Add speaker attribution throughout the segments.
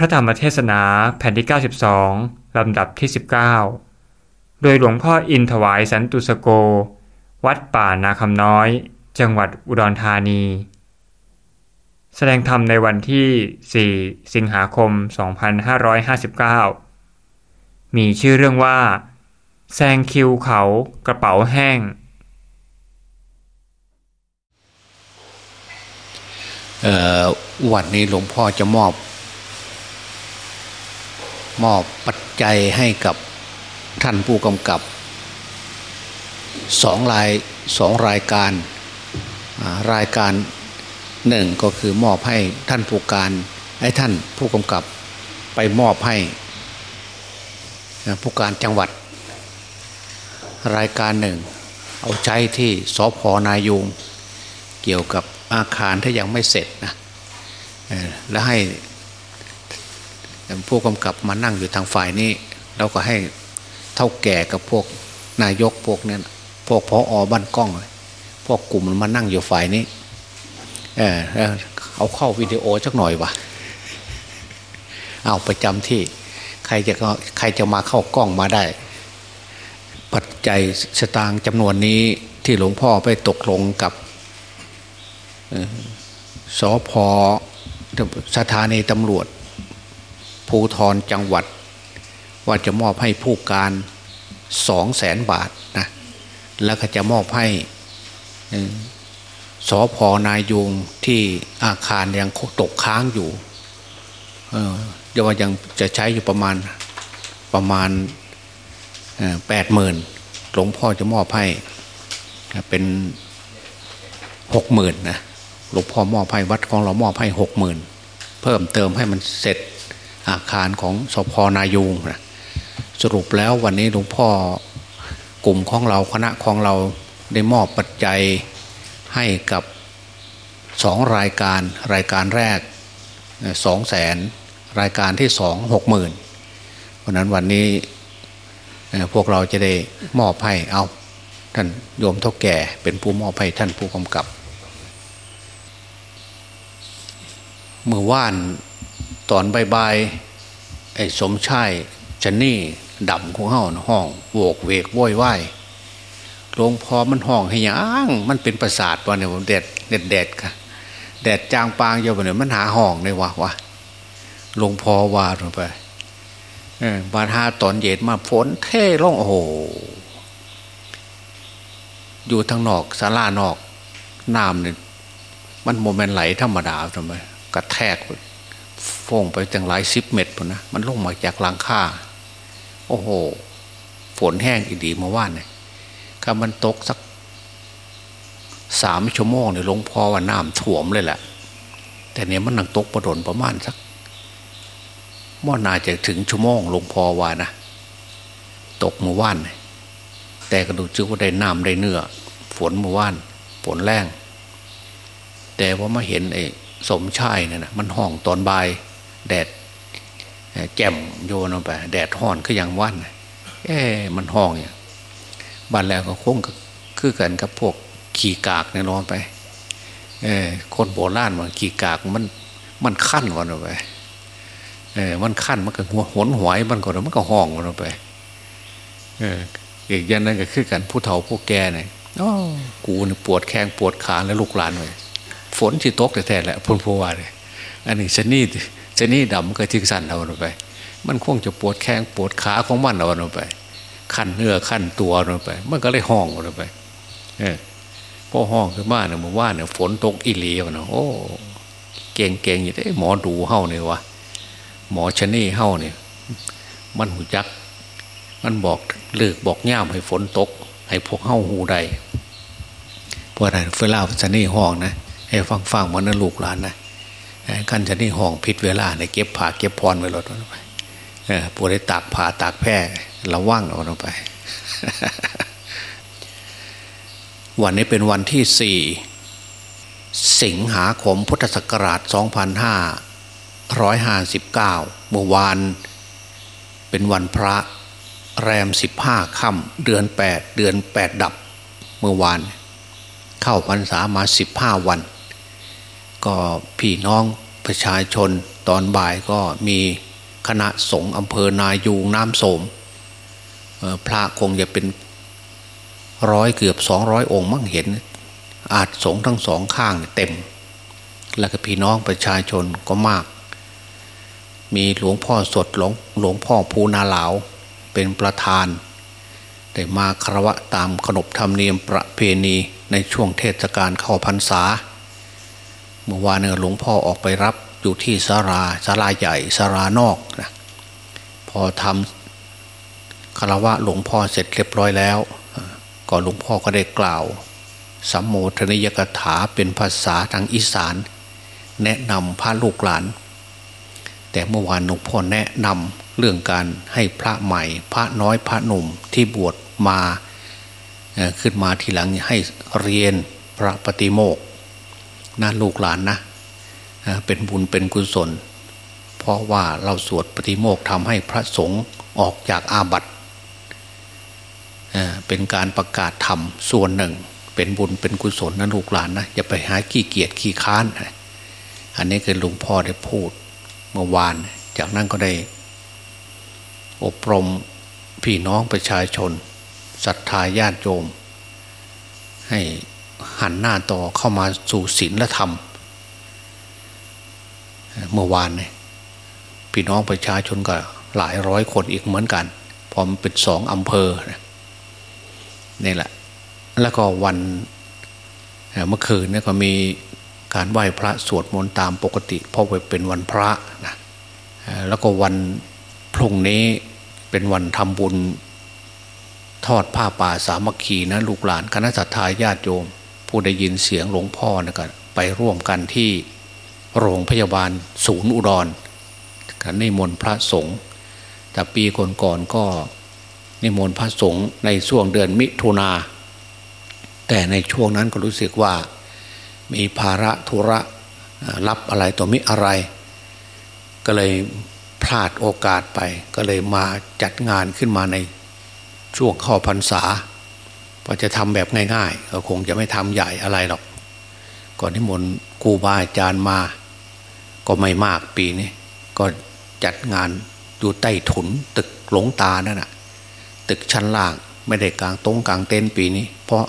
Speaker 1: พระธรรมเทศนาแผ่นที่ 92 ลำดับที่ 19 โดยหลวงพ่ออินถวายสันตุสโก วัดป่านาคำน้อย จังหวัดอุดรธานี แสดงธรรมในวันที่ 4 สิงหาคม 2559 มีชื่อเรื่องว่าแซงคิวเขากระเป๋าแห้ง
Speaker 2: วันนี้หลวงพ่อจะมอบ มอบปัจจัยให้กับท่านผู้กำกับสองรายสองรายการรายการหนึ่งก็คือมอบให้ท่านผู้การให้ท่านผู้กำกับไปมอบให้ผู้การจังหวัด รายการหนึ่ง เอาใช้ที่สพนายุงเกี่ยวกับอาคารที่ยังไม่เสร็จนะแล้วให้ ผู้กำกับมานั่งอยู่ทางฝ่ายนี้เราก็ให้เท่าแก่กับพวกนายกพวกนี้พวกพออบ้านกล้อง พวกกลุ่มมานั่งอยู่ฝ่ายนี้เออเอาเข้าวิดีโอสักหน่อยวะเอาประจำที่ใครจะใครจะมาเข้ากล้องมาได้ ปัจจัยสตางค์จำนวนนี้ที่หลวงพ่อไปตกลงกับสอพอสถานีตำรวจ ภูทรจังหวัด ว่าจะมอบให้ผู้การสองแสนบาทนะแล้วก็จะมอบให้สอพอนายุงที่อาคารยังตกค้างอยู่เดี๋ยวว่ายังจะใช้อยู่ประมาณประมาณแปดหมื่นหลวงพ่อจะมอบให้เป็นหกหมื่นนะหลวงพ่อมอบให้วัดของเรามอบให้หกหมื่นเพิ่มเติมให้มันเสร็จ อาคารของสพนายูงนะสรุปแล้ววันนี้หลวงพ่อกลุ่มของเราคณะของเราได้มอบปัจจัยให้กับสองรายการรายการแรกสองแสนรายการที่สองหกหมื่นเพราะนั้นวันนี้พวกเราจะได้มอบให้เอาท่านโยมเท่าแก่เป็นผู้มอบให้ท่านผู้กำกับ เมื่อว่าน ตอนบายๆไอ้สมชายชันนี่ดำของเฮาห้องโวกเวกโวยไหวหลวงพ่อมันห้องให้ยังมันเป็นประสาทวะเนี่ยผมแดดแดดแดดค่ะแดดจางปางเยอะไปเนี่ยมันหาห้องเลยวะวะหลวงพ่อว่าลงไปบาทาตอนเย็นมาฝนเท่ลงโอ้โหอยู่ทางนอกศาลานอกน้ำเนี่ยมันโมเมนต์ไหลธรรมดาทำไมกระแทก ฟงไปจังหลายสิบเมตรนะมันลงมาจากหลังคาโอ้โห ฝนแห้งอีดีมาว่านเนี่ยถ้ามันตกสักสามชั่วโมงเนี่ยลงพอว่าน้ำถ่วมเลยแหละ แต่เนี้ยมันนังตกประดนประมาณสักม่อนาจะถึงชั่วโมงลงพอว่านะตกมาว่าน แต่กระดูกจื้อว่าได้น้ำได้เนื้อ ฝนมาว่าน ฝนแรงแต่ว่ามาเห็นไอ้ สมชายเนี่ยนะมันห้องตอนบ่ายแดดแจ่มโยนลงไป แดดห้อนก็ยังวันเอ๊มันห้องเนี่ยบ้านแล้วก็คงคือกันกับพวกขี่กากเนี่ยนอนไปเออคนโบราณว่าขี่กากมันมันขั้นวันลงไปเออมันขั้นมันก็หัวหนหวยมันก็มันก็ห้องวันลงไปเอออีกอย่างนั้นก็คือกันผู้เฒ่าผู้แก่เนี่ยอ๋อกูเนี่ยปวดแข้งปวดขาแล้วลูกหลานเลย ฝนที่ตกแต่แท้แหละพูนพูว่าเลยอันนี้ชนีชนีดำก็ทิ้งสั่นเอาลงไป มันคงจะปวดแข้งปวดขาของมันเอาลงไปขั้นเนื้อขั้นตัวลงไป มันก็เลยห้องลงไป เออพอห้องขึ้นมาเนี่ยมันว่าเนี่ยฝนตกอิเลียวนะโอ้เก่งเก่งอยู่ได้หมอดูเฮ้าเนี่ยวะหมอชนีเฮ้าเนี่ยมันหูจัก มันบอกเลือกบอกย่ามให้ฝนตก ให้พวกเฮ้าหูใดเพราะอะไรเวลาชนีห้องนะ ฟังฟังมันนะลูกหลานนะกันจะนี่ห้องผิดเวลาในเก็บผ่าเก็บพรไว้รถไปปวดได้ตากผ่าตากแพร่ระว่างเอาลงไป วันนี้เป็นวันที่สี่สิงหาคมพุทธศักราช 2559 เมื่อวานเป็นวันพระแรมสิบห้าค่ำเดือนแปดเดือนแปดดับ เมื่อวานเข้าพรรษามาสิบห้าวัน ก็พี่น้องประชาชนตอนบ่ายก็มีคณะสงฆ์อำเภอนายูงน้ำโสมพระคงจะเป็นร้อยเกือบสองร้อยองค์มั่งเห็น อาจสงทั้งสองข้างเต็ม แล้วก็พี่น้องประชาชนก็มาก มีหลวงพ่อสดหลวงหลวงพ่อภูนาหลาวเป็นประธานได้มาคารวะตามขนบธรรมเนียมประเพณีในช่วงเทศกาลเข้าพรรษา เมื่อวานเนี่ยหลวงพ่อออกไปรับอยู่ที่สาราสาราใหญ่สารานอกนะพอทำคารวะหลวงพ่อเสร็จเรียบร้อยแล้วก่อนหลวงพ่อก็ได้กล่าวสัมโมทนิยกถาเป็นภาษาทางอีสาน แนะนำพระลูกหลาน แต่เมื่อวานหลวงพ่อแนะนำเรื่องการให้พระใหม่ พระน้อยพระหนุ่มที่บวชมาขึ้นมาทีหลังให้เรียนพระปฏิโมก นะลูกหลานนะเป็นบุญเป็นกุศล เพราะว่าเราสวดปฏิโมกทำให้พระสงฆ์ออกจากอาบัติเป็นการประกาศธรรมส่วนหนึ่ง เป็นบุญเป็นกุศลนะลูกหลานนะอย่าไปหาขี้เกียจขี้ค้าน อันนี้คือหลวงพ่อได้พูดเมื่อวาน จากนั้นก็ได้ อบรมพี่น้องประชาชนศรัทธาญาติโยมให้ หันหน้าต่อเข้ามาสู่ศีลและธรรม เมื่อวานเนี่ยพี่น้องประชาชนก็หลายร้อยคนอีกเหมือนกัน พร้อมเป็นสองอำเภอนี่แหละ แล้วก็วันเมื่อคืนเนี่ยก็มีการไหว้พระสวดมนต์ตามปกติ เพราะเป็นวันพระนะแล้วก็วันพรุ่งนี้เป็นวันทำบุญทอดผ้าป่าสามัคคีนะลูกหลานคณะสัตยาญาติโยม ผู้ได้ยินเสียงหลวงพ่อนะก็ไปร่วมกันที่โรงพยาบาลศูนย์อุดรกันนิมนต์พระสงฆ์แต่ปีก่อนๆก็นิมนต์พระสงฆ์ในช่วงเดือนมิถุนาแต่ในช่วงนั้นก็รู้สึกว่ามีภาระธุระรับอะไรตัวมิอะไร ก็เลยพลาดโอกาสไป ก็เลยมาจัดงานขึ้นมาในช่วงเข้าพรรษา พอจะทำแบบง่ายๆก็คงจะไม่ทำใหญ่อะไรหรอก ก่อนที่มนครูบาอาจารย์มา ก็ไม่มากปีนี้ก็จัดงานอยู่ใต้ถุนตึกหลงตานั่นแหะตึกชั้นล่างไม่ได้กลางตรงกลางเต็นปีนี้ เพราะ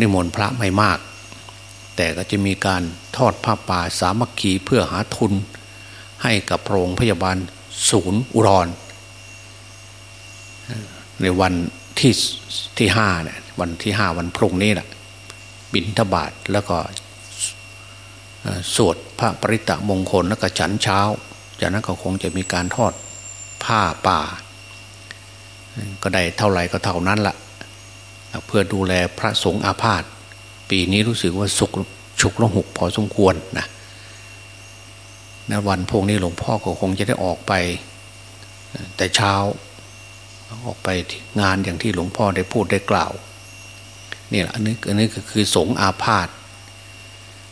Speaker 2: นิมนต์พระไม่มาก แต่ก็จะมีการทอดผ้าป่าสามัคคีเพื่อหาทุน ให้กับโรงพยาบาลศูนย์อุดรในวัน ที่ที่ห้าเนี่ยวันที่ห้าวันพรุ่งนี้แหละบินทบาทแล้วก็สวดพระปริตะมงคลแล้วก็ฉันเช้า จากนั้นก็คงจะมีการทอดผ้าป่า ก็ได้เท่าไหร่ก็เท่านั้นละเพื่อดูแลพระสงฆ์อาพาธปีนี้รู้สึกว่าสุกฉุกละหุกพอสมควรนะในวันพวกนี้หลวงพ่อก็คงจะได้ออกไป แต่เช้า ออกไปงานอย่างที่หลวงพ่อได้พูดได้กล่าวนี่แหละอันนี้อันนี้ก็คือสงอาพาธ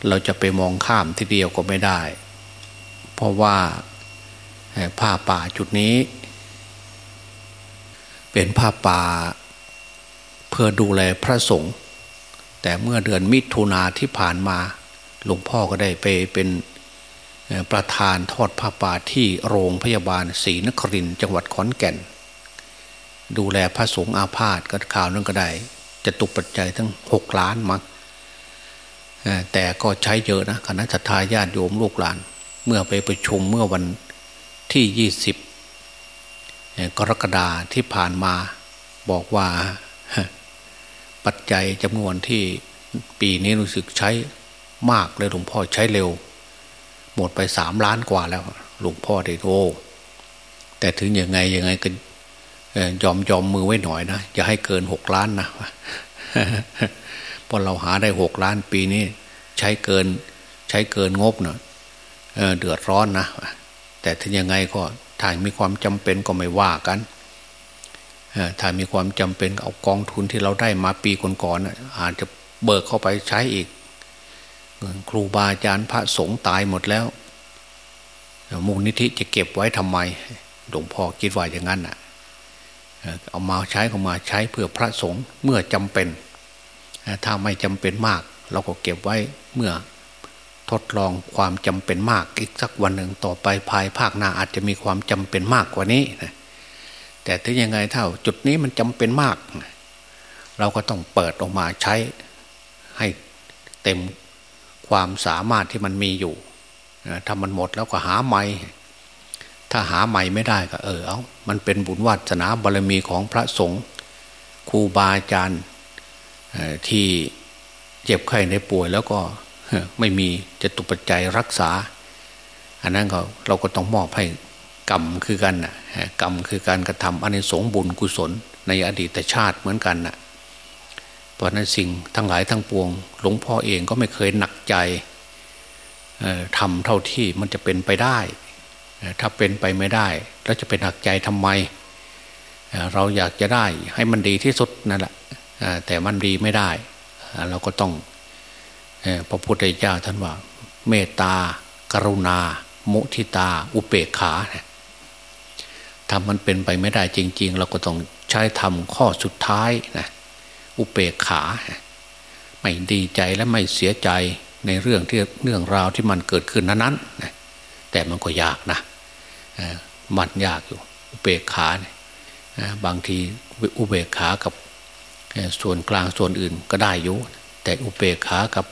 Speaker 2: เราจะไปมองข้ามทีเดียวก็ไม่ได้ เพราะว่าผ้าป่าจุดนี้ เป็นผ้าป่าเพื่อดูแลพระสงฆ์แต่เมื่อเดือนมิถุนาที่ผ่านมา หลวงพ่อก็ได้ไปเป็นประธานทอดผ้าป่าที่โรงพยาบาลศรีนครินจังหวัดขอนแก่น ดูแลพระสงฆ์อาพาธก็ข่าวนั้นก็ได้จะตกปัจจัยทั้งหกล้านมั้งแต่ก็ใช้เยอะนะคณะทาญาติโยมลูกหลาน เมื่อไปประชุมเมื่อวันที่ยี่สิบกรกฎาที่ผ่านมาบอกว่าปัจจัยจำนวนที่ปีนี้รู้สึกใช้มากเลยหลวงพ่อใช้เร็ว หมดไปสามล้านกว่าแล้ว หลวงพ่อได้โทแต่ถึงยังไงยังไงก็ ยอมยอมมือไว้หน่อยนะอย่าให้เกินหกล้านนะพอเราหาได้หกล้านปีนี้ ใช้เกินใช้เกินงบเนะเเดือดร้อนนะแต่ถึงยังไงก็ถ้ามีความจำเป็นก็ไม่ว่ากันถ้ามีความจำเป็นเอากองทุนที่เราได้มาปีก่อนๆอาจจะเบิกเข้าไปใช้อีก ครูบาอาจารย์พระสงฆ์ตายหมดแล้วมูลนิธิจะเก็บไว้ทำไมหลวงพ่อคิดว่าอย่างนั้นอะ เอามาใช้ก็มาใช้เพื่อพระสงฆ์เมื่อจำเป็น ถ้าไม่จำเป็นมาก เราก็เก็บไว้เมื่อทดลองความจำเป็นมากอีกสักวันหนึ่งต่อไปภายภาคหน้าอาจจะมีความจำเป็นมากกว่านี้นะแต่ถึงยังไงเท่าจุดนี้มันจำเป็นมาก เราก็ต้องเปิดออกมาใช้ให้เต็มความสามารถที่มันมีอยู่ถ้ามันหมดแล้วก็หาใหม่ ถ้าหาใหม่ไม่ได้ก็เออเอามันเป็นบุญวัฒนาบารมีของพระสงฆ์ครูบาอาจารย์ที่เจ็บไข้ในป่วยแล้วก็ไม่มีจะตุปัจจัยรักษา อันนั้นก็เราก็ต้องมอบให้กรรมคือกันนะกรรมคือการกระทำอันในสงบุญกุศล ในอดีตชาติเหมือนกันนะเพราะนั้นสิ่งทั้งหลายทั้งปวง หลวงพ่อเองก็ไม่เคยหนักใจทำเท่าที่มันจะเป็นไปได้ ถ้าเป็นไปไม่ได้แล้วจะเป็นหักใจทำไม เราอยากจะได้ให้มันดีที่สุดนั่นแหละแต่มันดีไม่ได้ เราก็ต้องพระพุทธเจ้าท่านว่า เมตตา กรุณา มุทิตา อุเบกขาทำมันเป็นไปไม่ได้จริง ๆ เราก็ต้องใช้ทำข้อสุดท้ายนะอุเบกขา ไม่ดีใจและไม่เสียใจในเรื่องที่เรื่องราวที่มันเกิดขึ้นนั้นนะแต่มันก็ยากนะ มันยากอยู่อุเบกขาเนี่ยบางทีอุเบกขากับส่วนกลางส่วนอื่นก็ได้อยู่แต่อุเบกขากับ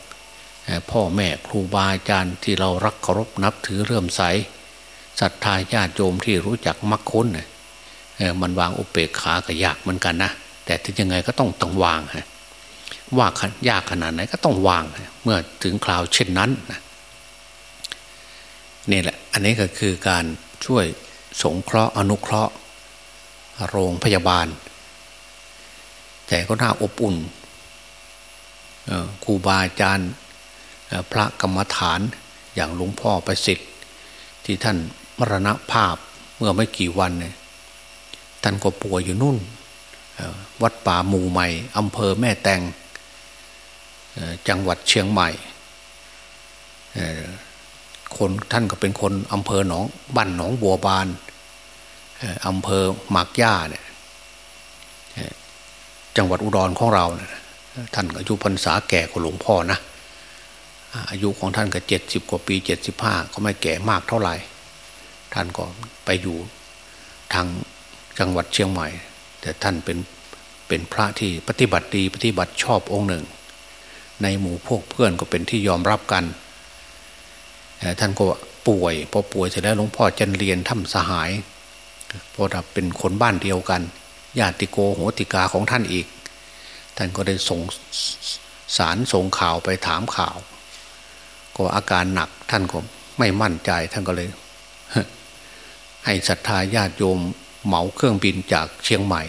Speaker 2: พ่อแม่ครูบาอาจารย์ที่เรารักเคารพนับถือเรื่มใสศรัทธาญาติโยมที่รู้จักมักคุ้นมันวางอุเบกขาก็ยากเหมือนกันนะแต่ถึงยังไงก็ต้องต้องวางฮะว่ายากขนาดไหนก็ต้องวาง เมื่อถึงคราวเช่นนั้นนะนี่แหละ อันนี้ก็คือการ ช่วยสงเคราะห์อนุเคราะห์ โรงพยาบาล แต่ก็น่าอบอุ่นครูบาอาจารย์พระกรรมฐานอย่างหลวงพ่อประสิทธิ์ ที่ท่านมรณภาพเมื่อไม่กี่วันเนี่ยท่านก็ป่วยอยู่นู่น วัดป่าหมู่ใหม่อำเภอแม่แตงจังหวัดเชียงใหม่ คนท่านก็เป็นคนอำเภอหนองบ้านหนองบัวบานอำเภอหมากย่าเนี่ยจังหวัดอุดรของเราเนี่ยท่านอายุพรรษาแก่กว่าหลวงพ่อนะอายุของท่านก็เจ็ดสิบกว่าปีเจ็ดสิบห้าก็ไม่แก่มากเท่าไหร่ ท่านก็ไปอยู่ทางจังหวัดเชียงใหม่ แต่ท่านเป็นเป็นพระที่ปฏิบัติดีปฏิบัติชอบองค์หนึ่ง ในหมู่พวกเพื่อนก็เป็นที่ยอมรับกัน ท่านก็ป่วยพอป่วยเสร็จแล้วหลวงพ่อจันเรียนทำสหายเพราเป็นคนบ้านเดียวกันญาติโกโหติกาของท่านอีก ท่านก็ได้ส่งสารส่งข่าวไปถามข่าว ก็อาการหนักท่านก็ไม่มั่นใจท่านก็เลย ให้ศรัทธาญาติโยมเหมาเครื่องบินจากเชียงใหม่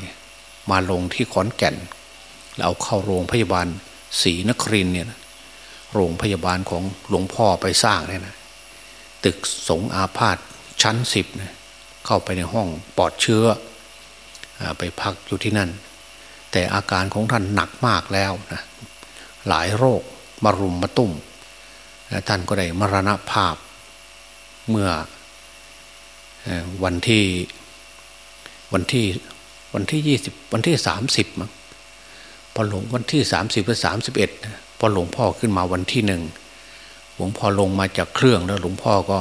Speaker 2: มาลงที่ขอนแก่น แล้วเอาเข้าโรงพยาบาลศรีนครินเนี่ยโรงพยาบาลของหลวงพ่อไปสร้างเนี่ยนะ ตึกสงอาพาธชั้นสิบเข้าไปในห้องปลอดเชื้อ ไปพักอยู่ที่นั่น แต่อาการของท่านหนักมากแล้วนะหลายโรคมารุมมาตุ้มท่านก็ได้มรณภาพเมื่อวันที่วันที่วันที่ยี่สิบวันที่สามสิบมั้งพอหลวงวันที่สามสิบหรือสามสิบเอ็ดพอหลวงพ่อขึ้นมาวันที่หนึ่ง หลวงพ่อลงมาจากเครื่องแล้วหลวงพ่อก็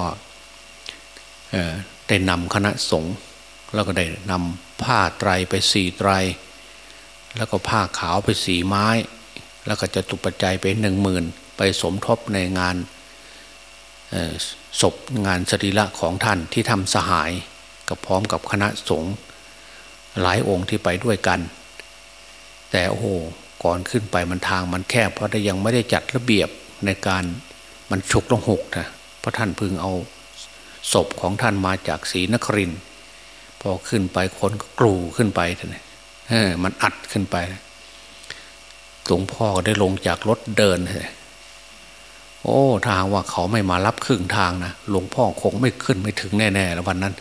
Speaker 2: ได้นำคณะสงฆ์แล้วก็ได้นำผ้าไตรไปสี่ไตร แล้วก็ผ้าขาวไปสีไม้ แล้วก็จะตุปัจจัยไปหนึ่งหมื่นไปสมทบในงานศพงานสรีระของท่านที่ทำสหายกับพร้อมกับคณะสงฆ์หลายองค์ที่ไปด้วยกัน แต่โอ้โหก่อนขึ้นไปมันทางมันแคบเพราะได้ยังไม่ได้จัดระเบียบในการ มันฉุกลงหกนะเพราะท่านพึงเอาศพของท่านมาจากศรีนครินพอขึ้นไปคนก็กลูขึ้นไปท่านมันอัดขึ้นไปหลวงพ่อก็ได้ลงจากรถเดินเลยโอ้ทางว่าเขาไม่มารับครึ่งทางนะหลวงพ่อคงไม่ขึ้นไม่ถึงแน่ๆแล้ววันนั้น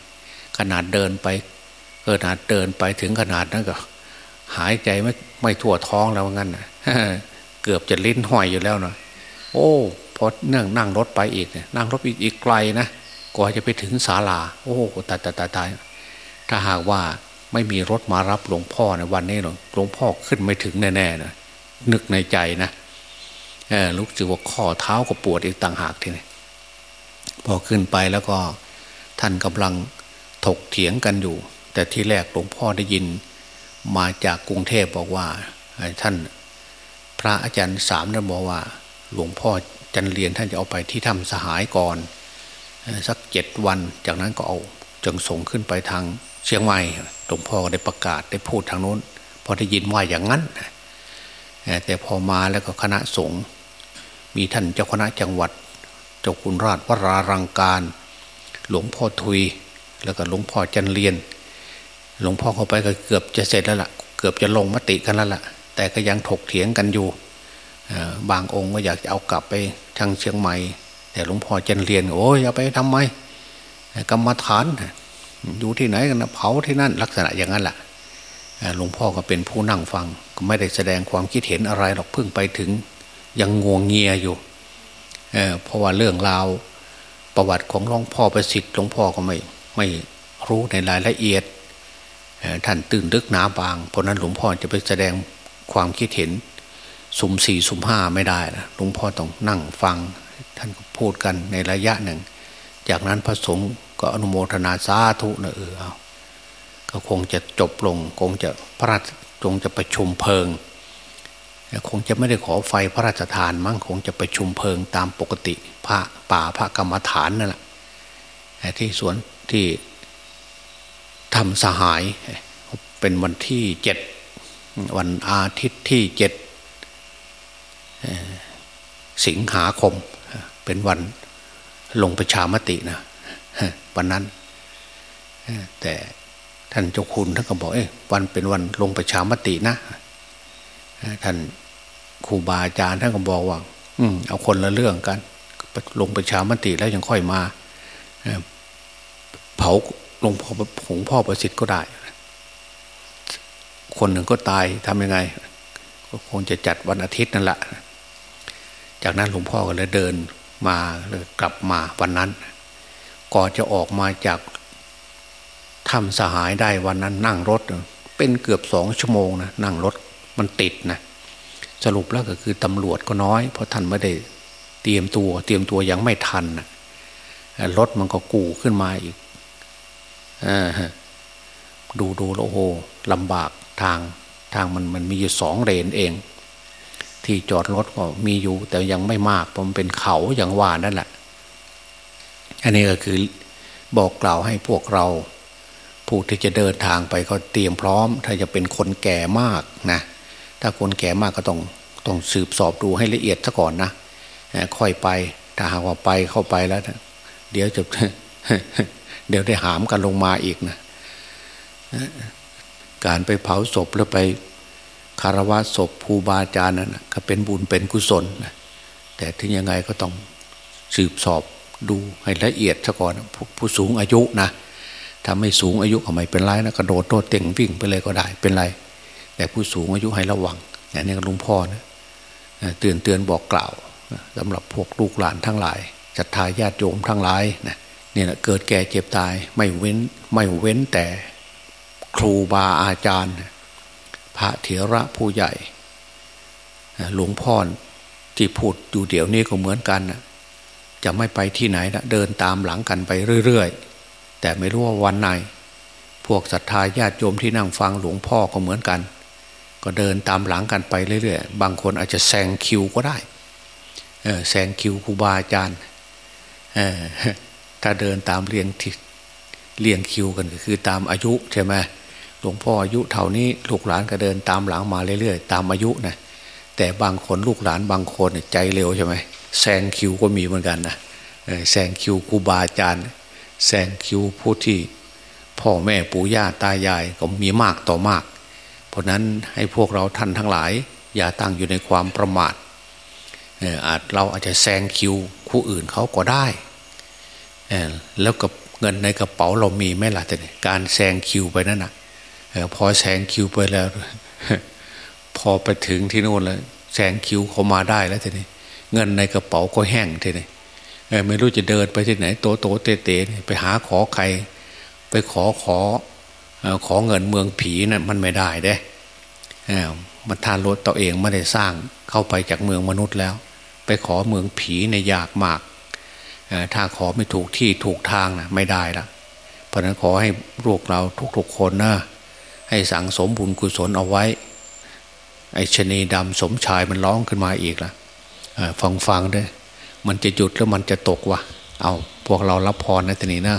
Speaker 2: ขนาดเดินไปขนาดเดินไปถึงขนาดนั้นก็ หายใจไม่ไม่ทั่วท้องแล้วงั้นนะเกือบจะลิ้นห้อยอยู่แล้วนะโอ้ พอเนื่องนั่งรถไปอีกเนี่ยนั่งรถอีกอีกไกลนะกว่าจะไปถึงศาลา โอ้ตายตายตายตายถ้าหากว่าไม่มีรถมารับหลวงพ่อในวันนี้หลวงพ่อขึ้นไม่ถึงแน่ๆนะนึกในใจนะรู้สึกว่าข้อเท้าก็ปวดอีกต่างหากทีนี้พอขึ้นไปแล้วก็ท่านกำลังถกเถียงกันอยู่ แต่ที่แรกหลวงพ่อได้ยิน มาจากกรุงเทพบอกว่าท่านพระอาจารย์สามท่นบอกว่า หลวงพ่อ จันเรียนท่านจะเอาไปที่ถ้ำสหายก่อน สักเจ็ดวันจากนั้นก็เอาจึงส่งขึ้นไปทางเชียงใหม่หลวงพ่อได้ประกาศได้พูดทางโน้นพอได้ยินว่าอย่างนั้นแต่พอมาแล้วก็คณะสงฆ์มีท่านเจ้าคณะจังหวัด เจ้าคุณราชวรารังการ หลวงพ่อทุย แล้วก็หลวงพ่อจันเรียน หลวงพ่อเข้าไปก็เกือบจะเสร็จแล้วละ่ะ เกือบจะลงมติกันแล้วละ่ะ แต่ก็ยังถกเถียงกันอยู่ บางองค์ก็อยากจะเอากลับไปทางเชียงใหม่ แต่หลวงพ่อจันเรียนโอ้ยเอาไปทำไมกรรมฐานอยู่ที่ไหนกันนะเผาที่นั่นลักษณะอย่างนั้นแหละหลวงพ่อก็เป็นผู้นั่งฟังก็ไม่ได้แสดงความคิดเห็นอะไรหรอกเพิ่งไปถึง ยังงวงเงียอยู่เเพราะว่าเรื่องราวประวัติของหลวงพ่อประสิทธิ์หลวงพ่อก็ไม่ไม่รู้ในรายละเอียดท่านตื่นดึกหนาบาง เพราะนั้นหลวงพ่อจะไปแสดงความคิดเห็น สุ่มสี่สุ่มห้าไม่ได้นะหลวงพ่อต้องนั่งฟัง ท่านก็พูดกันในระยะหนึ่ง จากนั้นพระสงฆ์ก็อนุโมทนาสาธุนะเออเอาก็คงจะจบลง คงจะพระราชจงจะประชุมเพลิง คงจะไม่ได้ขอไฟพระราชทานมั้งคงจะประชุมเพลิงตามปกติพระป่าพระกรรมฐานนั่นแหละที่สวนที่ทำสหายเป็นวันที่เจ็ดวันอาทิตย์ที่เจ็ด สิงหาคม เป็นวันลงประชามตินะวันนั้น แต่ท่านเจ้าคุณท่านก็บอกเอ้วันเป็นวันลงประชามตินะ ท่านครูบาอาจารย์ท่านก็บอกว่า อืมเอาคนละเรื่องกัน ลงประชามติแล้วยังค่อยมาเผาลงพ่อผงพ่อประสิทธิ์ก็ได้ คนหนึ่งก็ตายทำยังไง ก็คงจะจัดวันอาทิตย์นั่นแหละ จากนั้นหลวงพ่อก็เลยเดินมาเลยกลับมาวันนั้น ก่อนจะออกมาจากทำสหายได้วันนั้นนั่งรถ เป็นเกือบสองชั่วโมงนะนั่งรถมันติดนะสรุปแล้วก็คือตำรวจก็น้อย เพราะท่านไม่ได้เตรียมตัว เตรียมตัวยังไม่ทันนะรถมันก็กู่ขึ้นมาอีกอดูดูแล้วโอ้ลำบากทางทางมันมันมีอยู่สองเลนเอง ที่จอดรถก็มีอยู่ แต่ยังไม่มากเพราะมันเป็นเขาอย่างว่านั่นแหละ อันนี้ก็คือบอกกล่าวให้พวกเรา ผู้ที่จะเดินทางไปก็เตรียมพร้อม ถ้าจะเป็นคนแก่มากนะถ้าคนแก่มากก็ต้องต้องสืบสอบดูให้ละเอียดซะก่อนนะค่อยไปถ้าหากว่าไปเข้าไปแล้วเดี๋ยวจะเดี๋ยวได้หามกันลงมาอีกนะการไปเผาศพแล้วไป คารวะศพภูบาอาจารย์นั่นก็เป็นบุญเป็นกุศลนะแต่ถึงยังไงก็ต้องสืบสอบดูให้ละเอียดซะก่อนผู้สูงอายุนะถ้าไม่สูงอายุก็ไม่เป็นไรนะกระโดดโตเต่งวิ่งไปเลยก็ได้เป็นไร แต่ผู้สูงอายุให้ระวังอย่างนี้หลวงพ่อนะเตือนเตือนบอกกล่าวสำหรับพวกลูกหลานทั้งหลายศรัทธาญาติโยมทั้งหลายนะเนี่ยเกิดแก่เจ็บตายไม่เว้นไม่เว้นแต่ครูบาอาจารย์ พระเถระผู้ใหญ่หลวงพ่อที่พูดอยู่เดี๋ยวนี้ก็เหมือนกันนะจะไม่ไปที่ไหนนะเดินตามหลังกันไปเรื่อยๆ แต่ไม่รู้ว่าวันไหน พวกศรัทธาญาติโยมที่นั่งฟังหลวงพ่อก็เหมือนกัน ก็เดินตามหลังกันไปเรื่อยๆ บางคนอาจจะแซงคิวก็ได้แซงคิวครูบาอาจารย์ถ้าเดินตามเรียงที่เรียงคิวกันก็คือตามอายุใช่ไหม หลวงพ่ออายุเท่านี้ลูกหลานก็เดินตามหลังมาเรื่อยๆ ตามอายุนะแต่บางคนลูกหลานบางคนใจเร็วใช่ไหมแซงคิวก็มีเหมือนกันนะแซงคิวครูบาอาจารย์แซงคิวผู้ที่พ่อแม่ปู่ย่าตายายก็มีมากต่อมาก เพราะนั้นให้พวกเราท่านทั้งหลาย อย่าตั้งอยู่ในความประมาทอาจเราอาจจะแซงคิวคู่อื่นเขาก็ได้ แล้วกับเงินในกระเป๋าเรามีไหมล่ะแต่การแซงคิวไปนั่นนะ พอแซงคิวไปแล้ว พอไปถึงที่โน่นแล้วแซงคิวเขามาได้แล้วทีนี้เงินในกระเป๋าก็แห้งทีนี้ไม่รู้จะเดินไปที่ไหน โตโตเตเตไปหาขอใคร ไปขอขอขอเงินเมืองผีนะ่ะมันไม่ได้เด้มันทานรถตัวเองไม่ได้สร้างเข้าไปจากเมืองมนุษย์แล้ว ไปขอเมืองผีในยากมากถ้าขอไม่ถูกที่ถูกทางนะไม่ได้ละเพราะนั้นขอให้ลูกเราทุกๆคนนะ ให้สั่งสมบุญกุศลเอาไว้ ไอ้ชนีดำสมชายมันร้องขึ้นมาอีกละฟังฟังด้วยมันจะหยุดแล้วมันจะตกวะเอาพวกเรารับพรนะทีนี้นะ